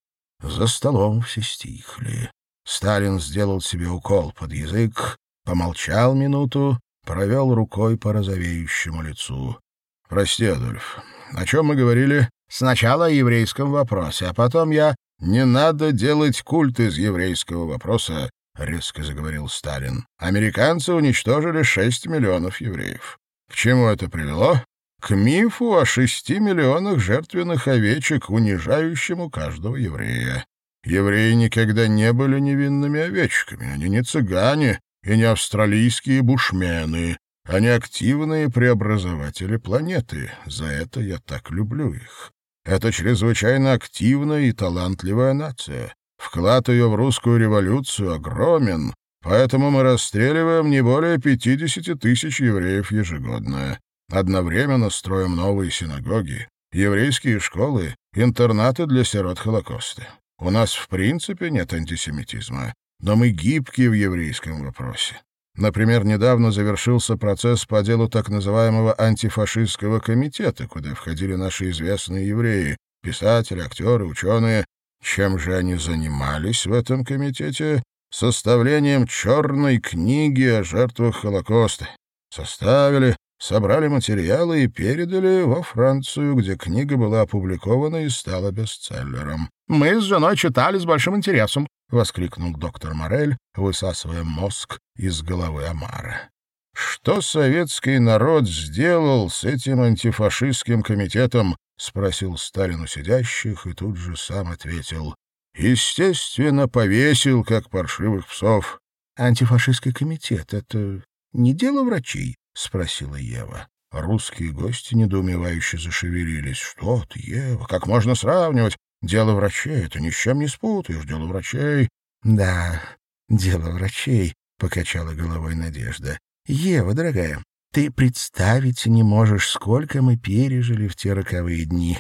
За столом все стихли. Сталин сделал себе укол под язык, помолчал минуту, провел рукой по розовеющему лицу. «Прости, Адольф, о чем мы говорили?» «Сначала о еврейском вопросе, а потом я...» «Не надо делать культ из еврейского вопроса», — резко заговорил Сталин. «Американцы уничтожили шесть миллионов евреев. К чему это привело? К мифу о шести миллионах жертвенных овечек, унижающему каждого еврея. Евреи никогда не были невинными овечками, они не цыгане и не австралийские бушмены. Они активные преобразователи планеты. За это я так люблю их. Это чрезвычайно активная и талантливая нация. Вклад ее в русскую революцию огромен, поэтому мы расстреливаем не более 50 тысяч евреев ежегодно. Одновременно строим новые синагоги, еврейские школы, интернаты для сирот Холокоста. У нас в принципе нет антисемитизма, но мы гибкие в еврейском вопросе. Например, недавно завершился процесс по делу так называемого антифашистского комитета, куда входили наши известные евреи, писатели, актеры, ученые. Чем же они занимались в этом комитете? Составлением черной книги о жертвах Холокоста. Составили, собрали материалы и передали во Францию, где книга была опубликована и стала бестселлером. Мы с женой читали с большим интересом, — воскликнул доктор Морель, высасывая мозг из головы Амара. «Что советский народ сделал с этим антифашистским комитетом?» — спросил Сталин у сидящих, и тут же сам ответил. «Естественно, повесил, как паршивых псов». «Антифашистский комитет — это не дело врачей?» — спросила Ева. Русские гости недоумевающе зашевелились. «Что ты, Ева, как можно сравнивать? Дело врачей — это ни с чем не спутаешь, дело врачей. — Да, дело врачей, — покачала головой Надежда. — Ева, дорогая, ты представить не можешь, сколько мы пережили в те роковые дни.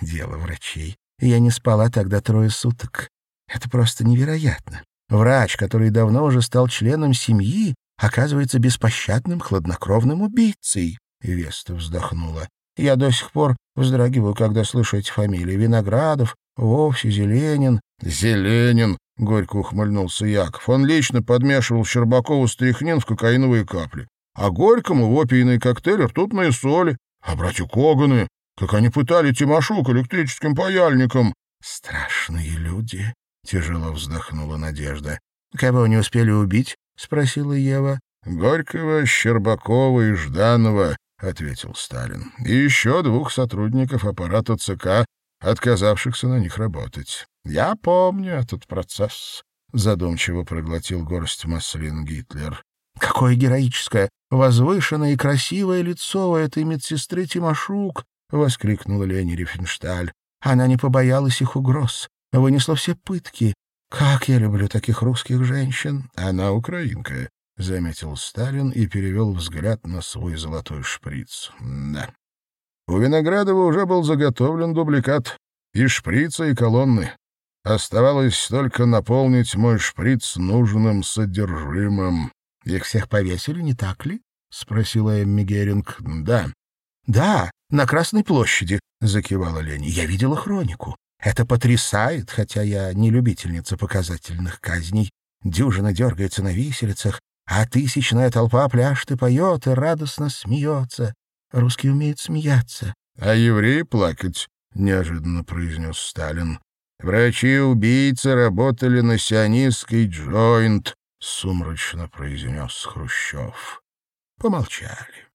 Дело врачей. Я не спала тогда трое суток. Это просто невероятно. Врач, который давно уже стал членом семьи, оказывается беспощадным, хладнокровным убийцей. Веста вздохнула. Я до сих пор вздрагиваю, когда слышу эти фамилии. Виноградов, вовсе Зеленин. Зеленин, горько ухмыльнулся Яков. Он лично подмешивал Щербакову стряхнин в кокаиновые капли. А Горькому в опийный коктейль ртутные соли. А братья Коганы, как они пытали Тимошук электрическим паяльником. Страшные люди, тяжело вздохнула Надежда. Кого не успели убить? Спросила Ева. Горького, Щербакова и Жданова, — ответил Сталин, — и еще двух сотрудников аппарата ЦК, отказавшихся на них работать. Я помню этот процесс. — задумчиво проглотил горсть маслин Гитлер. «Какое героическое, возвышенное и красивое лицо у этой медсестры Тимошук!» — воскликнула Лени Рифеншталь. «Она не побоялась их угроз, вынесла все пытки. Как я люблю таких русских женщин!» «Она украинка», — заметил Сталин и перевел взгляд на свой золотой шприц. «Да». У Виноградова уже был заготовлен дубликат и шприца, и колонны. Оставалось только наполнить мой шприц нужным содержимым. — Их всех повесили, не так ли? — спросила Эмми Геринг. — Да. — Да, на Красной площади, — закивала Лени. — Я видела хронику. Это потрясает, хотя я не любительница показательных казней. Дюжина дергается на виселицах, а тысячная толпа пляшет и поет, и радостно смеется. Русские умеют смеяться. — А евреи плакать, — неожиданно произнес Сталин. «Врачи-убийцы работали на сионистский джойнт», — сумрачно произнес Хрущев. Помолчали.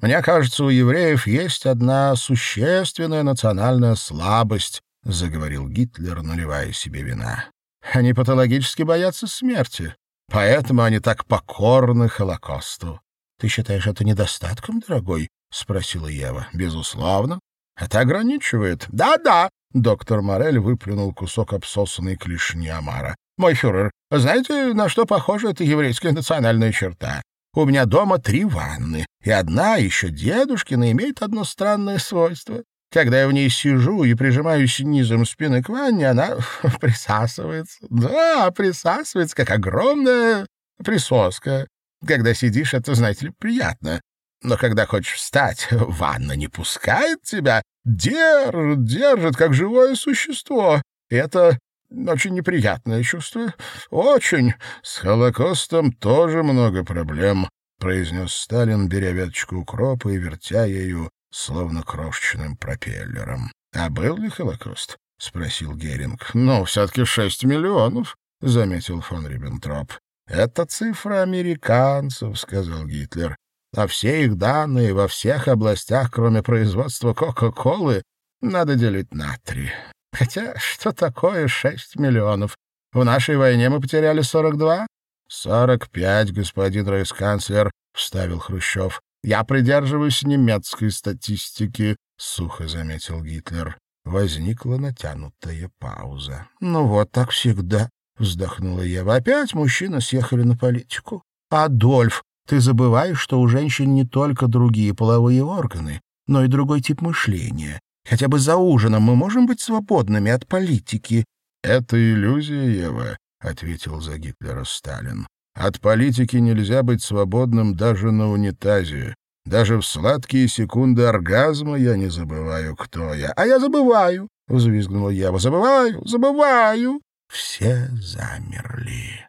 «Мне кажется, у евреев есть одна существенная национальная слабость», — заговорил Гитлер, наливая себе вина. «Они патологически боятся смерти, поэтому они так покорны Холокосту». «Ты считаешь это недостатком, дорогой?» — спросила Ева. «Безусловно. Это ограничивает». «Да-да», Доктор Морель выплюнул кусок обсосанной клешни Амара. «Мой фюрер, знаете, на что похожа эта еврейская национальная черта? У меня дома три ванны, и одна, еще дедушкина, имеет одно странное свойство. Когда я в ней сижу и прижимаюсь низом спины к ванне, она присасывается. Да, присасывается, как огромная присоска. Когда сидишь, это, знаете ли, приятно. Но когда хочешь встать, ванна не пускает тебя, держит, держит, как живое существо. Это очень неприятное чувство. Очень. С Холокостом тоже много проблем, — произнес Сталин, беря веточку укропа и вертя ею, словно крошечным пропеллером. — А был ли Холокост? — спросил Геринг. — Ну, все-таки шесть миллионов, — заметил фон Риббентроп. — Это цифра американцев, — сказал Гитлер а все их данные во всех областях, кроме производства Кока-Колы, надо делить на три. Хотя что такое шесть миллионов? В нашей войне мы потеряли сорок два? Сорок пять, господин рейхсканцлер, — вставил Хрущев. Я придерживаюсь немецкой статистики, — сухо заметил Гитлер. Возникла натянутая пауза. — Ну вот так всегда, — вздохнула Ева. Опять мужчины съехали на политику. Адольф ты забываешь, что у женщин не только другие половые органы, но и другой тип мышления. Хотя бы за ужином мы можем быть свободными от политики. — Это иллюзия, Ева, — ответил за Гитлера Сталин. — От политики нельзя быть свободным даже на унитазе. Даже в сладкие секунды оргазма я не забываю, кто я. — А я забываю, — взвизгнула Ева. — Забываю, забываю. Все замерли.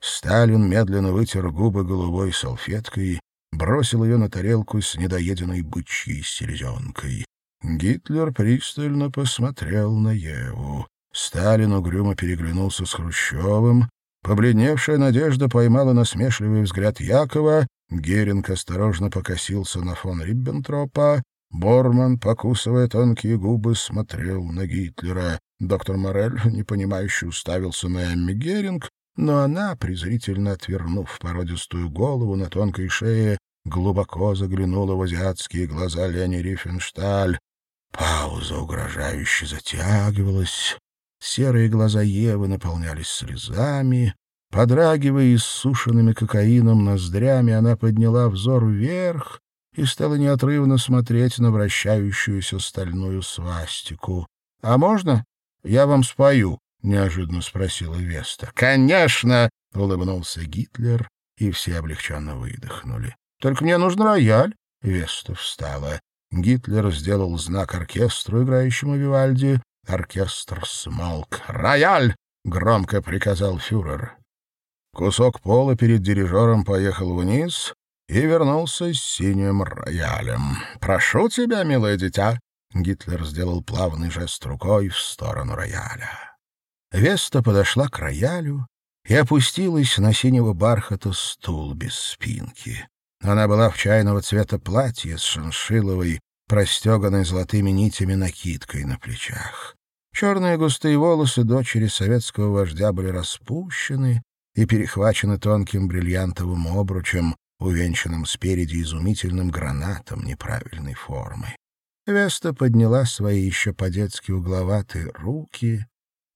Сталин медленно вытер губы голубой салфеткой, бросил ее на тарелку с недоеденной бычьей селезенкой. Гитлер пристально посмотрел на Еву. Сталин угрюмо переглянулся с Хрущевым. Побледневшая Надежда поймала насмешливый взгляд Якова. Геринг осторожно покосился на фон Риббентропа. Борман, покусывая тонкие губы, смотрел на Гитлера. Доктор Морель, непонимающе, уставился на Эмми Геринг, но она, презрительно отвернув породистую голову на тонкой шее, глубоко заглянула в азиатские глаза Лени Рифеншталь. Пауза угрожающе затягивалась. Серые глаза Евы наполнялись слезами. Подрагивая иссушенными кокаином ноздрями, она подняла взор вверх и стала неотрывно смотреть на вращающуюся стальную свастику. — А можно я вам спою? неожиданно спросила Веста. Конечно, улыбнулся Гитлер, и все облегченно выдохнули. Только мне нужен рояль. Веста встала. Гитлер сделал знак оркестру, играющему Вивальди. Оркестр смолк. «Рояль!» — громко приказал фюрер. Кусок пола перед дирижером поехал вниз и вернулся с синим роялем. «Прошу тебя, милое дитя!» Гитлер сделал плавный жест рукой в сторону рояля. Веста подошла к роялю и опустилась на синего бархата стул без спинки. Она была в чайного цвета платье с шиншиловой, простеганной золотыми нитями накидкой на плечах. Черные густые волосы дочери советского вождя были распущены и перехвачены тонким бриллиантовым обручем, увенчанным спереди изумительным гранатом неправильной формы. Веста подняла свои еще по-детски угловатые руки,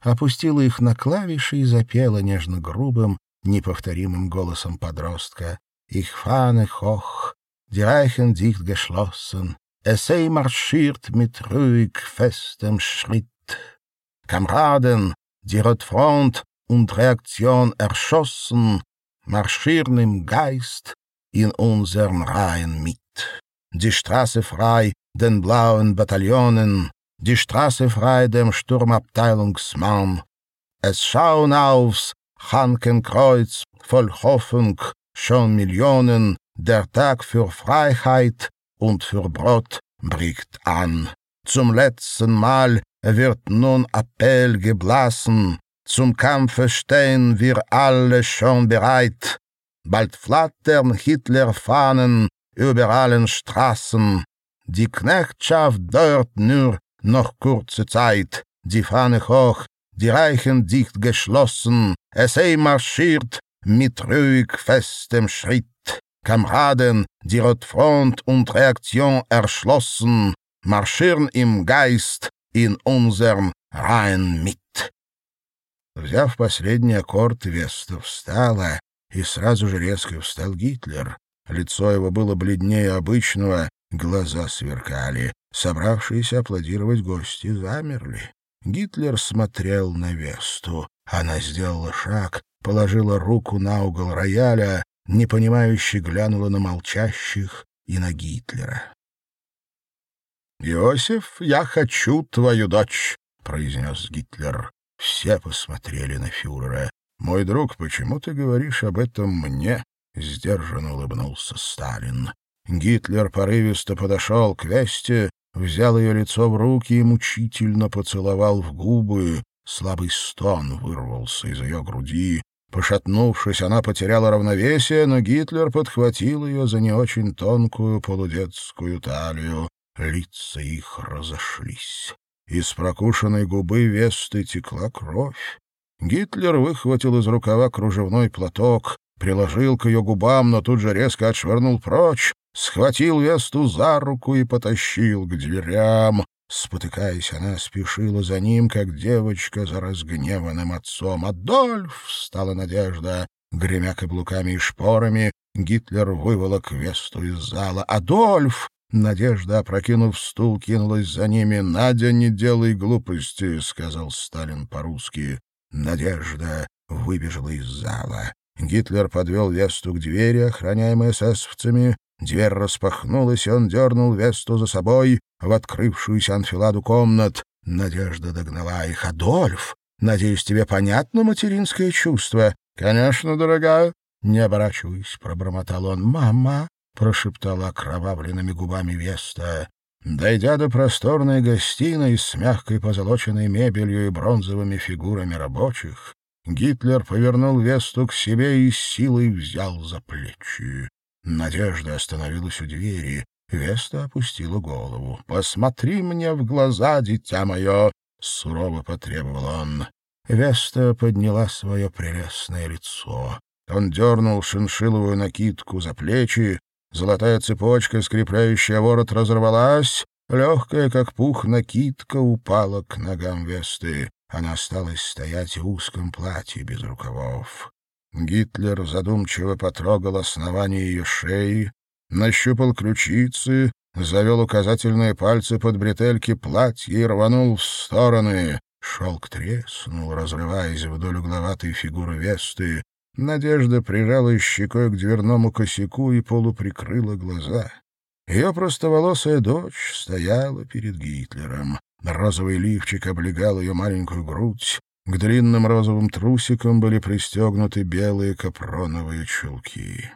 опустила их на клавиши и запела нежно-грубым, неповторимым голосом подростка «Ich fahne hoch, die Reichen dicht geschlossen, es sei marschiert mit ruhig festem Schritt. Kameraden, die Rotfront und Reaktion erschossen, marschieren im Geist in unseren Reihen mit. Die Straße frei den blauen Bataillonen, die Straße frei dem Sturmabteilungsmann. Es schauen aufs Hankenkreuz voll Hoffnung schon Millionen, der Tag für Freiheit und für Brot bricht an. Zum letzten Mal wird nun Appell geblasen, zum Kampfe stehen wir alle schon bereit. Bald flattern Hitlerfahnen über allen Straßen. Die Knechtschaft dauert nur noch kurze Zeit. Die Fahne hoch, die Reichen dicht geschlossen. Es marschiert mit ruhig festem Schritt. Kameraden, die Rotfront und Reaktion erschlossen, marschieren im Geist in unserem Reihen mit. Взяв последний аккорд, Веста встала, и сразу же резко встал Гитлер. Лицо его было бледнее обычного, глаза сверкали. Собравшиеся аплодировать гости замерли. Гитлер смотрел на Весту. Она сделала шаг, положила руку на угол рояля, непонимающе глянула на молчащих и на Гитлера. «Иосиф, я хочу твою дочь», — произнес Гитлер. Все посмотрели на фюрера. «Мой друг, почему ты говоришь об этом мне?» — сдержанно улыбнулся Сталин. Гитлер порывисто подошел к Весте, взял ее лицо в руки и мучительно поцеловал в губы. Слабый стон вырвался из ее груди. Пошатнувшись, она потеряла равновесие, но Гитлер подхватил ее за не очень тонкую полудетскую талию. Лица их разошлись. Из прокушенной губы Весты текла кровь. Гитлер выхватил из рукава кружевной платок, приложил к ее губам, но тут же резко отшвырнул прочь, схватил Весту за руку и потащил к дверям. Спотыкаясь, она спешила за ним, как девочка за разгневанным отцом. «Адольф!» — стала надежда. Гремя каблуками и шпорами, Гитлер выволок Весту из зала. «Адольф!» Надежда, опрокинув стул, кинулась за ними. «Надя, не делай глупости», — сказал Сталин по-русски. Надежда выбежала из зала. Гитлер подвел Весту к двери, охраняемой эсэсовцами. Дверь распахнулась, и он дернул Весту за собой в открывшуюся анфиладу комнат. Надежда догнала их. «Адольф, надеюсь, тебе понятно материнское чувство?» «Конечно, дорогая». «Не оборачивайся», — пробормотал он. «Мама», — прошептала окровавленными губами Веста. Дойдя до просторной гостиной с мягкой позолоченной мебелью и бронзовыми фигурами рабочих, Гитлер повернул Весту к себе и силой взял за плечи. Надежда остановилась у двери. Веста опустила голову. «Посмотри мне в глаза, дитя мое!» — сурово потребовал он. Веста подняла свое прелестное лицо. Он дернул шиншиловую накидку за плечи, Золотая цепочка, скрепляющая ворот, разорвалась. Легкая, как пух, накидка упала к ногам Весты. Она осталась стоять в узком платье без рукавов. Гитлер задумчиво потрогал основание ее шеи, нащупал ключицы, завел указательные пальцы под бретельки платья и рванул в стороны. Шелк треснул, разрываясь вдоль угловатой фигуры Весты. Надежда прижала щекой к дверному косяку и полуприкрыла глаза. Ее простоволосая дочь стояла перед Гитлером. Розовый лифчик облегал ее маленькую грудь. К длинным розовым трусикам были пристегнуты белые капроновые чулки.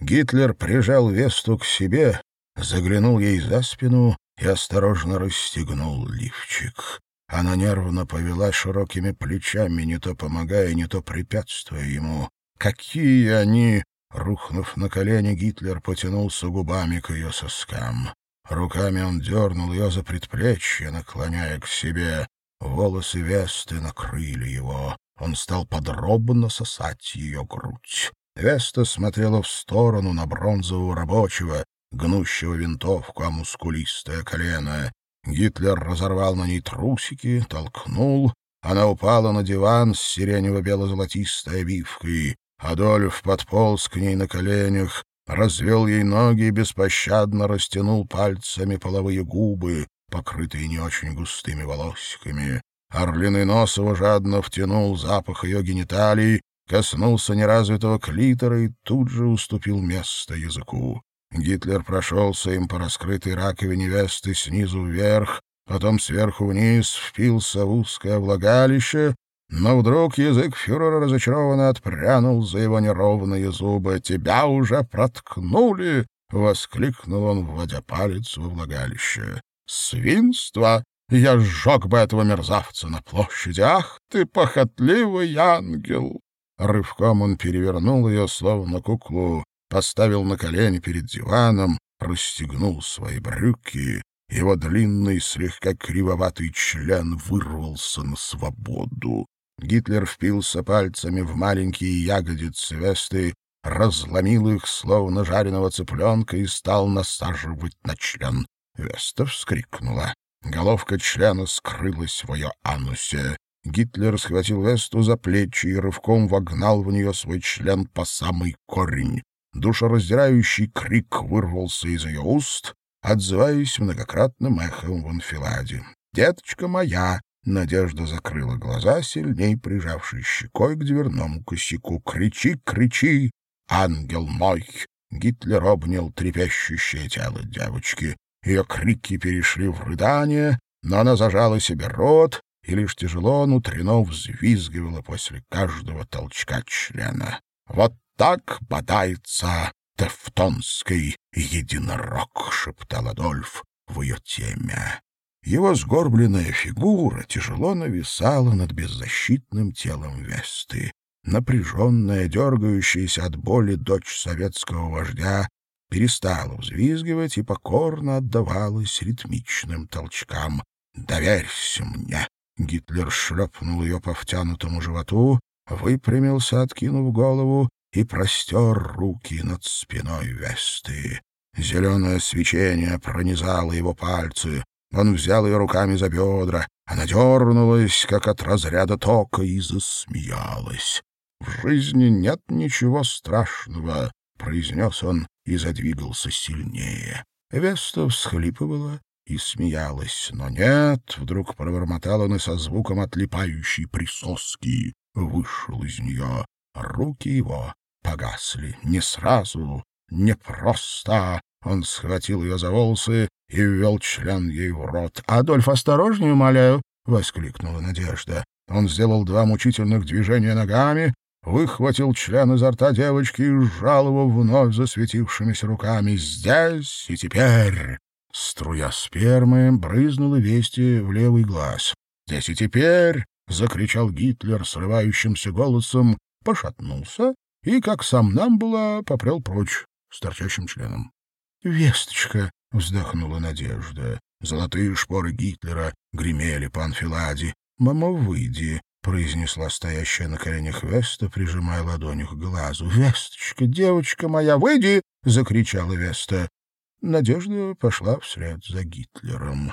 Гитлер прижал Весту к себе, заглянул ей за спину и осторожно расстегнул лифчик. Она нервно повела широкими плечами, не то помогая, не то препятствуя ему. «Какие они!» Рухнув на колени, Гитлер потянулся губами к ее соскам. Руками он дернул ее за предплечье, наклоняя к себе. Волосы Весты накрыли его. Он стал подробно сосать ее грудь. Веста смотрела в сторону на бронзового рабочего, гнущего винтовку, а мускулистое колено. Гитлер разорвал на ней трусики, толкнул. Она упала на диван с сиренево-бело-золотистой обивкой. Адольф подполз к ней на коленях, развел ей ноги и беспощадно растянул пальцами половые губы, покрытые не очень густыми волосиками. Орлиный нос его жадно втянул запах ее гениталий, коснулся неразвитого клитора и тут же уступил место языку. Гитлер прошелся им по раскрытой раковине невесты снизу вверх, потом сверху вниз впился в узкое влагалище, но вдруг язык фюрера разочарованно отпрянул за его неровные зубы. «Тебя уже проткнули!» — воскликнул он, вводя палец во влагалище. «Свинство! Я сжег бы этого мерзавца на площади! Ах ты, похотливый ангел!» Рывком он перевернул ее, словно куклу, поставил на колени перед диваном, расстегнул свои брюки. Его длинный, слегка кривоватый член вырвался на свободу. Гитлер впился пальцами в маленькие ягодицы Весты, разломил их, словно жареного цыпленка, и стал насаживать на член. Веста вскрикнула. Головка члена скрылась в ее анусе. Гитлер схватил Весту за плечи и рывком вогнал в нее свой член по самый корень. Душераздирающий крик вырвался из ее уст, отзываясь многократным эхом в анфиладе. «Деточка моя!» Надежда закрыла глаза, сильней прижавшись щекой к дверному косяку. «Кричи, кричи! Ангел мой!» Гитлер обнял трепещущее тело девочки. Ее крики перешли в рыдание, но она зажала себе рот и лишь тяжело внутренно взвизгивала после каждого толчка члена. «Вот так бодается тевтонский единорог», — шептал Адольф в ее теме. Его сгорбленная фигура тяжело нависала над беззащитным телом Весты. Напряженная, дергающаяся от боли дочь советского вождя перестала взвизгивать и покорно отдавалась ритмичным толчкам. «Доверься мне!» Гитлер шлепнул ее по втянутому животу, выпрямился, откинув голову, и простер руки над спиной Весты. Зеленое свечение пронизало его пальцы. Он взял ее руками за бедра. Она дернулась, как от разряда тока, и засмеялась. «В жизни нет ничего страшного», — произнес он и задвигался сильнее. Веста всхлипывала и смеялась. Но нет, вдруг пробормотал он и со звуком отлипающей присоски вышел из нее. Руки его погасли. Не сразу, не просто. Он схватил ее за волосы и ввел член ей в рот. «Адольф, осторожнее, умоляю!» — воскликнула Надежда. Он сделал два мучительных движения ногами, выхватил член изо рта девочки и сжал его вновь засветившимися руками. «Здесь и теперь!» Струя спермы брызнула вести в левый глаз. «Здесь и теперь!» — закричал Гитлер срывающимся голосом, пошатнулся и, как сам нам было, попрел прочь с торчащим членом. «Весточка!» — вздохнула Надежда. Золотые шпоры Гитлера гремели по анфиладе. «Мама, выйди!» — произнесла стоящая на коленях Веста, прижимая ладонью к глазу. «Весточка, девочка моя, выйди!» — закричала Веста. Надежда пошла вслед за Гитлером.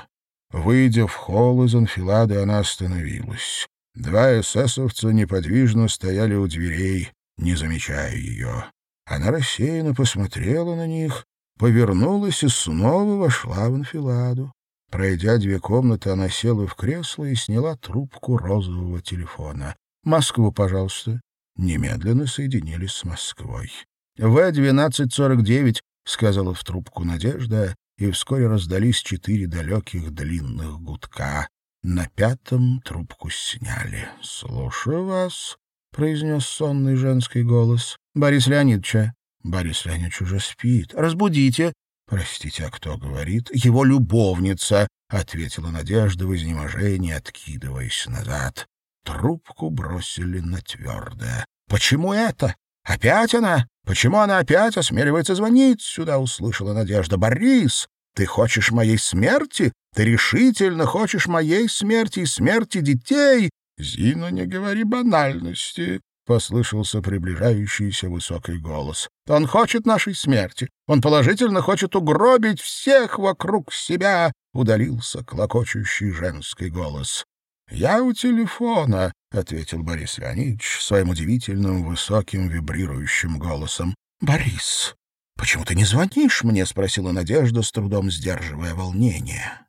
Выйдя в холл из анфилады, она остановилась. Два эсэсовца неподвижно стояли у дверей, не замечая ее. Она рассеянно посмотрела на них, повернулась и снова вошла в анфиладу. Пройдя две комнаты, она села в кресло и сняла трубку розового телефона. «Москву, пожалуйста». Немедленно соединились с Москвой. «В-1249», — сказала в трубку Надежда, и вскоре раздались четыре далеких длинных гудка. На пятом трубку сняли. «Слушаю вас», — произнес сонный женский голос. «Борис Леонидовича». «Борис Леонидович уже спит. Разбудите». «Простите, а кто говорит?» «Его любовница», — ответила Надежда в изнеможении, откидываясь назад. Трубку бросили на твердое. «Почему это? Опять она? Почему она опять осмеливается звонить сюда?» — услышала Надежда. «Борис, Ты хочешь моей смерти? Ты решительно хочешь моей смерти и смерти детей? Зина, не говори банальности, послышался приближающийся высокий голос. Он хочет нашей смерти. Он положительно хочет угробить всех вокруг себя, удалился клокочущий женский голос. Я у телефона, ответил Борис Леонидович своим удивительным высоким вибрирующим голосом. Борис, «Почему ты не звонишь мне?» — спросила Надежда, с трудом сдерживая волнение.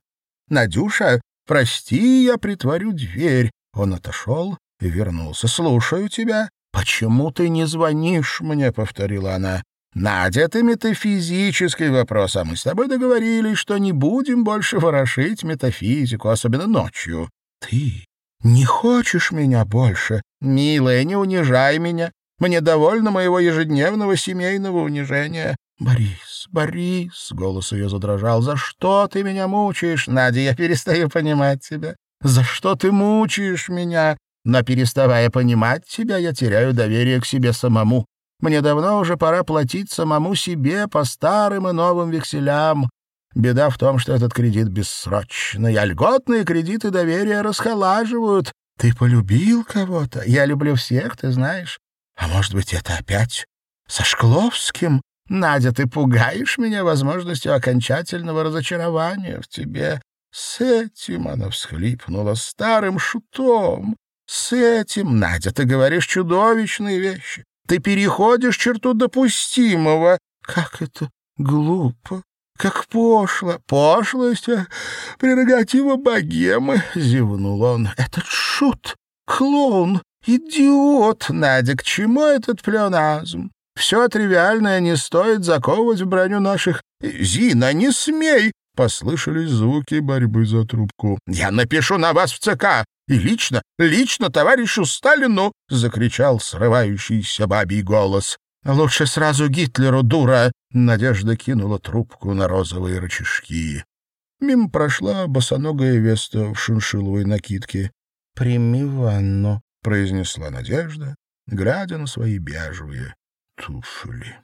«Надюша, прости, я притворю дверь». Он отошел и вернулся. «Слушаю тебя». «Почему ты не звонишь мне?» — повторила она. «Надя, это метафизический вопрос, а мы с тобой договорились, что не будем больше ворошить метафизику, особенно ночью». «Ты не хочешь меня больше?» «Милая, не унижай меня. Мне довольно моего ежедневного семейного унижения. «Борис, Борис!» — голос ее задрожал. «За что ты меня мучаешь, Надя? Я перестаю понимать тебя. За что ты мучаешь меня? Но переставая понимать тебя, я теряю доверие к себе самому. Мне давно уже пора платить самому себе по старым и новым векселям. Беда в том, что этот кредит бессрочный, а льготные кредиты доверия расхолаживают. Ты полюбил кого-то? Я люблю всех, ты знаешь. А может быть, это опять со Шкловским? Надя, ты пугаешь меня возможностью окончательного разочарования в тебе. С этим она всхлипнула, старым шутом. С этим, Надя, ты говоришь чудовищные вещи. Ты переходишь черту допустимого. Как это глупо, как пошло. Пошлость — прерогатива богемы, — зевнул он. Этот шут, клоун, «Идиот, Надя, к чему этот плеоназм? Все тривиальное не стоит заковывать в броню наших... Зина, не смей!» Послышались звуки борьбы за трубку. «Я напишу на вас в ЦК! И лично, лично товарищу Сталину!» — закричал срывающийся бабий голос. «Лучше сразу Гитлеру, дура!» — Надежда кинула трубку на розовые рычажки. Мимо прошла босоногая Веста в шиншиловой накидке. «Прими ванну», — произнесла Надежда, глядя на свои бежевые туфли.